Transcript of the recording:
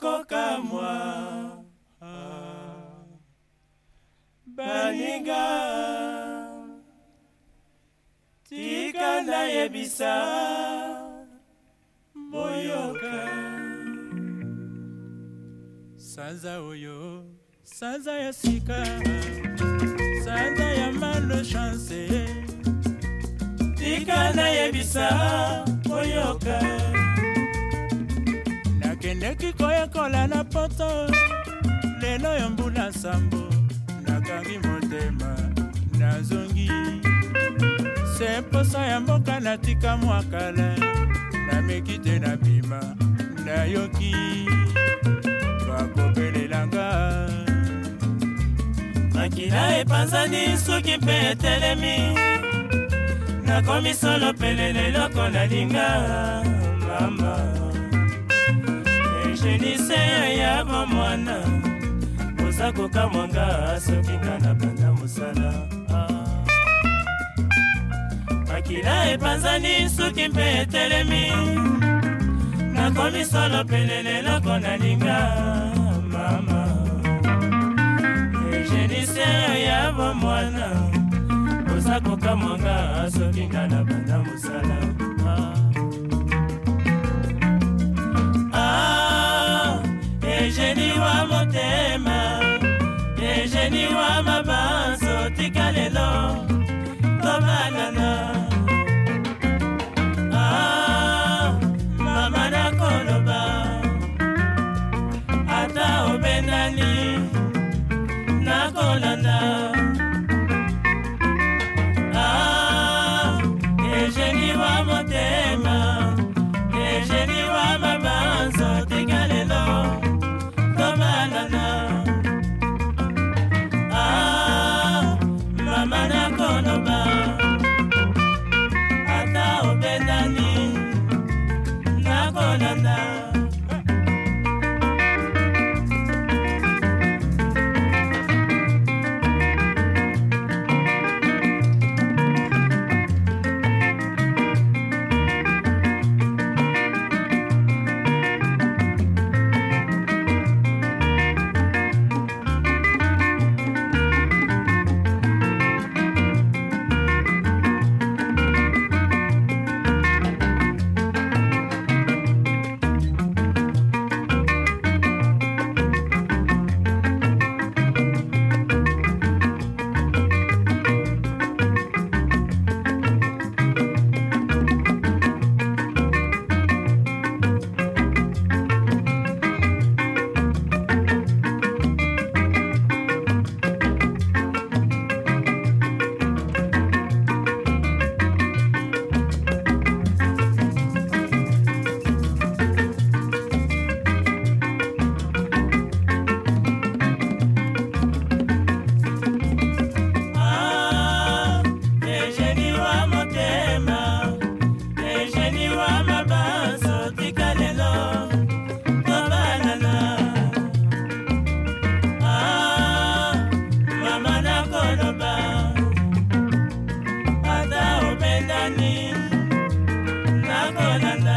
bakokamwa baninga tika nayebisa boyoka sanza oyo sanza ya sika sanza ya malo chance tika nayebisa boyoka eleki koyekola na poto lelo yo mbula nsambo nakangi motema nazongi se poso ya mboka natika mwakala nameki te na bima nayoki bakopelelanga makila epanzani suki mpe etelemi nakomi solo pele leloko nalinga mama bongo mwana oza kokamwanga soki nga na banda mosala ah. makila epanzani suki mpe etelemi nakomi solo pene leloko nalinga mama egenisien ya bomwana oza kokamwanga soki nga na banda mosala ah. egeni wa motema egeni wa mabanso tika lelo tobanana na na